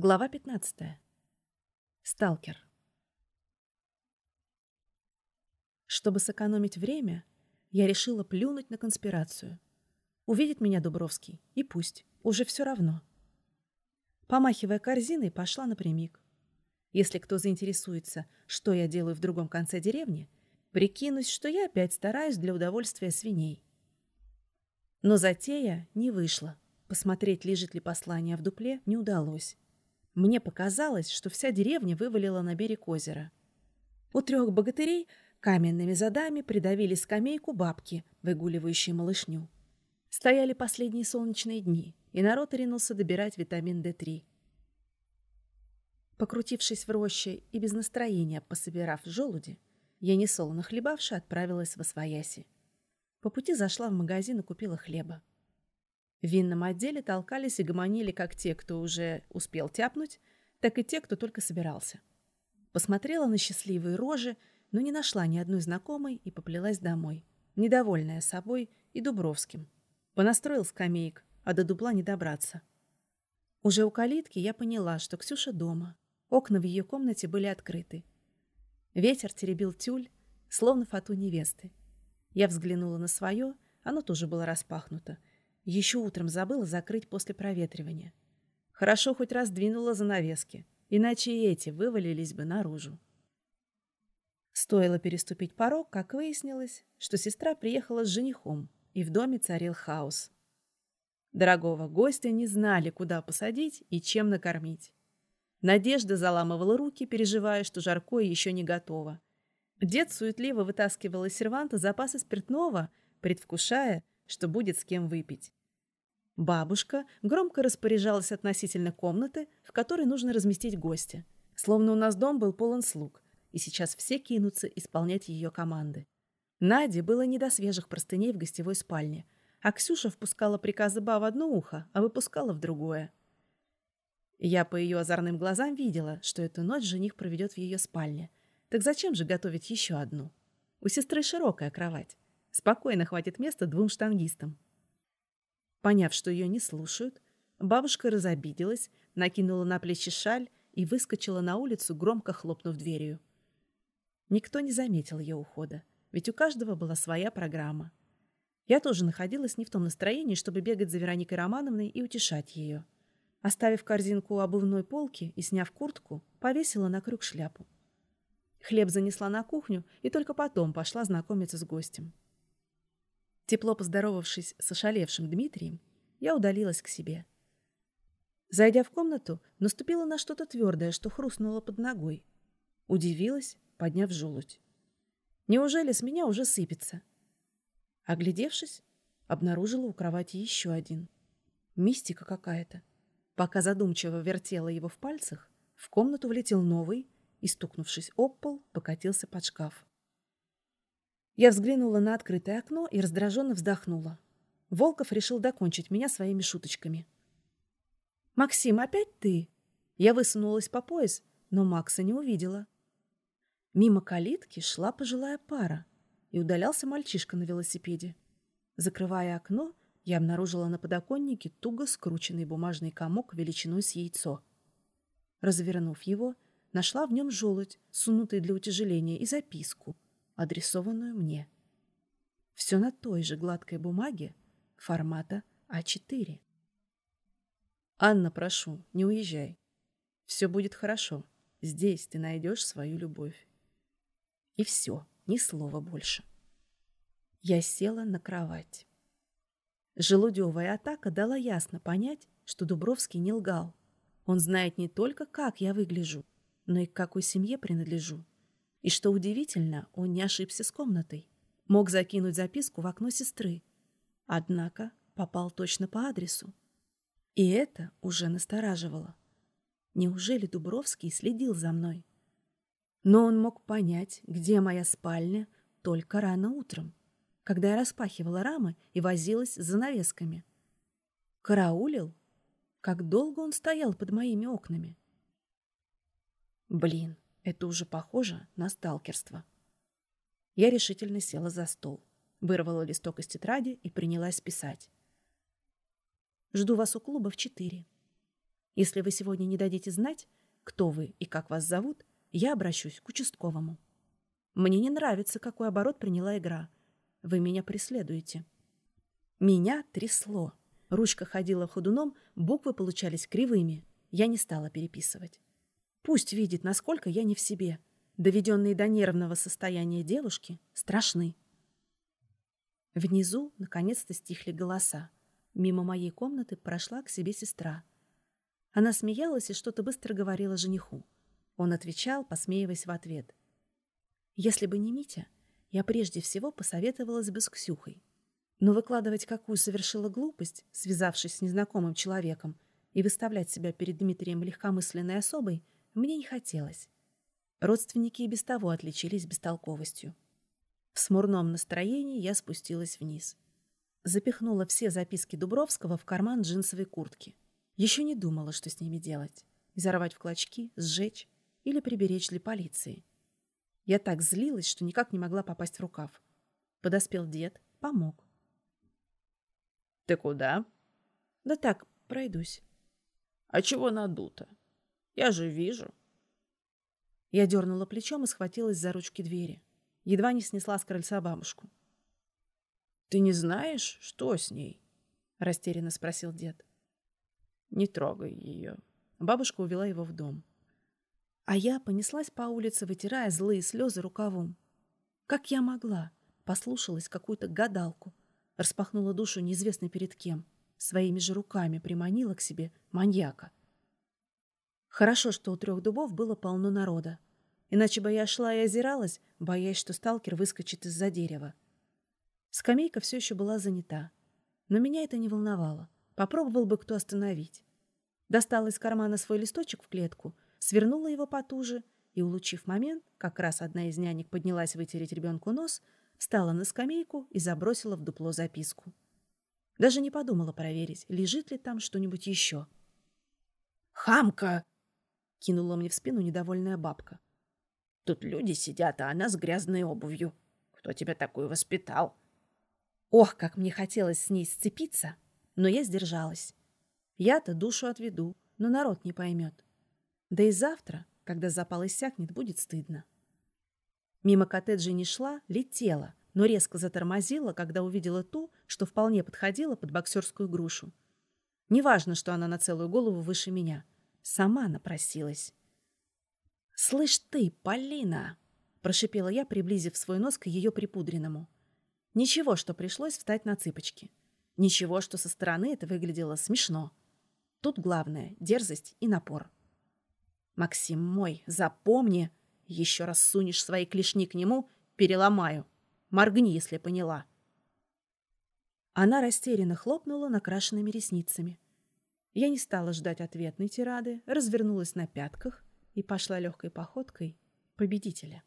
Глава 15. Сталкер. Чтобы сэкономить время, я решила плюнуть на конспирацию. Увидит меня Дубровский, и пусть, уже все равно. Помахивая корзиной, пошла напрямик. Если кто заинтересуется, что я делаю в другом конце деревни, прикинусь, что я опять стараюсь для удовольствия свиней. Но затея не вышла. Посмотреть, лежит ли послание в дупле, не удалось. Мне показалось, что вся деревня вывалила на берег озера. У трех богатырей каменными задами придавили скамейку бабки, выгуливающие малышню. Стояли последние солнечные дни, и народ ринулся добирать витамин D3. Покрутившись в роще и без настроения пособирав желуди, я несолоно хлебавши отправилась в Освояси. По пути зашла в магазин и купила хлеба. В винном отделе толкались и гомонили как те, кто уже успел тяпнуть, так и те, кто только собирался. Посмотрела на счастливые рожи, но не нашла ни одной знакомой и поплелась домой, недовольная собой и Дубровским. Понастроил скамеек, а до дупла не добраться. Уже у калитки я поняла, что Ксюша дома. Окна в ее комнате были открыты. Ветер теребил тюль, словно фату невесты. Я взглянула на свое, оно тоже было распахнуто — еще утром забыла закрыть после проветривания. Хорошо хоть раз двинула занавески, иначе и эти вывалились бы наружу. Стоило переступить порог, как выяснилось, что сестра приехала с женихом, и в доме царил хаос. Дорогого гостя не знали, куда посадить и чем накормить. Надежда заламывала руки, переживая, что жаркое еще не готово. Дед суетливо вытаскивал из серванта запасы спиртного, предвкушая, что будет с кем выпить. Бабушка громко распоряжалась относительно комнаты, в которой нужно разместить гостя. Словно у нас дом был полон слуг, и сейчас все кинутся исполнять ее команды. Наде было не до свежих простыней в гостевой спальне, а Ксюша впускала приказы Ба в одно ухо, а выпускала в другое. Я по ее озорным глазам видела, что эту ночь жених проведет в ее спальне. Так зачем же готовить еще одну? У сестры широкая кровать. Спокойно хватит места двум штангистам. Поняв, что ее не слушают, бабушка разобиделась, накинула на плечи шаль и выскочила на улицу, громко хлопнув дверью. Никто не заметил ее ухода, ведь у каждого была своя программа. Я тоже находилась не в том настроении, чтобы бегать за Вероникой Романовной и утешать ее. Оставив корзинку у обувной полки и сняв куртку, повесила на крюк шляпу. Хлеб занесла на кухню и только потом пошла знакомиться с гостем. Тепло поздоровавшись с ошалевшим Дмитрием, я удалилась к себе. Зайдя в комнату, наступила на что-то твердое, что хрустнуло под ногой. Удивилась, подняв желудь. Неужели с меня уже сыпется? Оглядевшись, обнаружила у кровати еще один. Мистика какая-то. Пока задумчиво вертела его в пальцах, в комнату влетел новый и, стукнувшись об пол, покатился под шкаф. Я взглянула на открытое окно и раздраженно вздохнула. Волков решил докончить меня своими шуточками. «Максим, опять ты?» Я высунулась по пояс, но Макса не увидела. Мимо калитки шла пожилая пара, и удалялся мальчишка на велосипеде. Закрывая окно, я обнаружила на подоконнике туго скрученный бумажный комок величиной с яйцо. Развернув его, нашла в нем желудь, сунутый для утяжеления, и записку — адресованную мне. Все на той же гладкой бумаге формата А4. «Анна, прошу, не уезжай. Все будет хорошо. Здесь ты найдешь свою любовь». И все, ни слова больше. Я села на кровать. Желудевая атака дала ясно понять, что Дубровский не лгал. Он знает не только, как я выгляжу, но и к какой семье принадлежу. И что удивительно, он не ошибся с комнатой. Мог закинуть записку в окно сестры. Однако попал точно по адресу. И это уже настораживало. Неужели Дубровский следил за мной? Но он мог понять, где моя спальня, только рано утром, когда я распахивала рамы и возилась с занавесками. Караулил? Как долго он стоял под моими окнами? Блин, это уже похоже на сталкерство. Я решительно села за стол, вырвала листок из тетради и принялась писать. «Жду вас у клуба в четыре». Если вы сегодня не дадите знать, кто вы и как вас зовут, я обращусь к участковому. Мне не нравится, какой оборот приняла игра. Вы меня преследуете. Меня трясло. Ручка ходила ходуном, буквы получались кривыми. Я не стала переписывать. Пусть видит, насколько я не в себе. Доведенные до нервного состояния девушки страшны. Внизу наконец-то стихли голоса. Мимо моей комнаты прошла к себе сестра. Она смеялась и что-то быстро говорила жениху. Он отвечал, посмеиваясь в ответ. Если бы не Митя, я прежде всего посоветовалась бы с Ксюхой. Но выкладывать, какую совершила глупость, связавшись с незнакомым человеком, и выставлять себя перед Дмитрием легкомысленной особой, мне не хотелось. Родственники и без того отличились бестолковостью. В смурном настроении я спустилась вниз. Запихнула все записки Дубровского в карман джинсовой куртки. Еще не думала, что с ними делать. Изорвать в клочки, сжечь или приберечь для полиции. Я так злилась, что никак не могла попасть в рукав. Подоспел дед, помог. «Ты куда?» «Да так, пройдусь». «А чего надуто? Я же вижу». Я дернула плечом и схватилась за ручки двери. Едва не снесла с крыльца бабушку. «Ты не знаешь, что с ней?» — растерянно спросил дед. «Не трогай ее». Бабушка увела его в дом. А я понеслась по улице, вытирая злые слезы рукавом. Как я могла? Послушалась какую-то гадалку. Распахнула душу неизвестно перед кем. Своими же руками приманила к себе маньяка. Хорошо, что у трех дубов было полно народа. Иначе бы я шла и озиралась, боясь, что сталкер выскочит из-за дерева. Скамейка все еще была занята. Но меня это не волновало. Попробовал бы кто остановить. Достала из кармана свой листочек в клетку, свернула его потуже и, улучив момент, как раз одна из нянек поднялась вытереть ребенку нос, встала на скамейку и забросила в дупло записку. Даже не подумала проверить, лежит ли там что-нибудь еще. «Хамка!» — кинула мне в спину недовольная бабка. Тут люди сидят, а она с грязной обувью. Кто тебя такую воспитал? Ох, как мне хотелось с ней сцепиться, но я сдержалась. Я-то душу отведу, но народ не поймет. Да и завтра, когда запал иссякнет, будет стыдно. Мимо коттеджа не шла, летела, но резко затормозила, когда увидела ту, что вполне подходила под боксерскую грушу. Неважно, что она на целую голову выше меня. Сама напросилась. «Слышь ты, Полина!» — прошипела я, приблизив свой нос к ее припудренному. Ничего, что пришлось встать на цыпочки. Ничего, что со стороны это выглядело смешно. Тут главное — дерзость и напор. «Максим мой, запомни, еще раз сунешь свои клешни к нему, переломаю. Моргни, если поняла». Она растерянно хлопнула накрашенными ресницами. Я не стала ждать ответной тирады, развернулась на пятках и пошла легкой походкой победителя.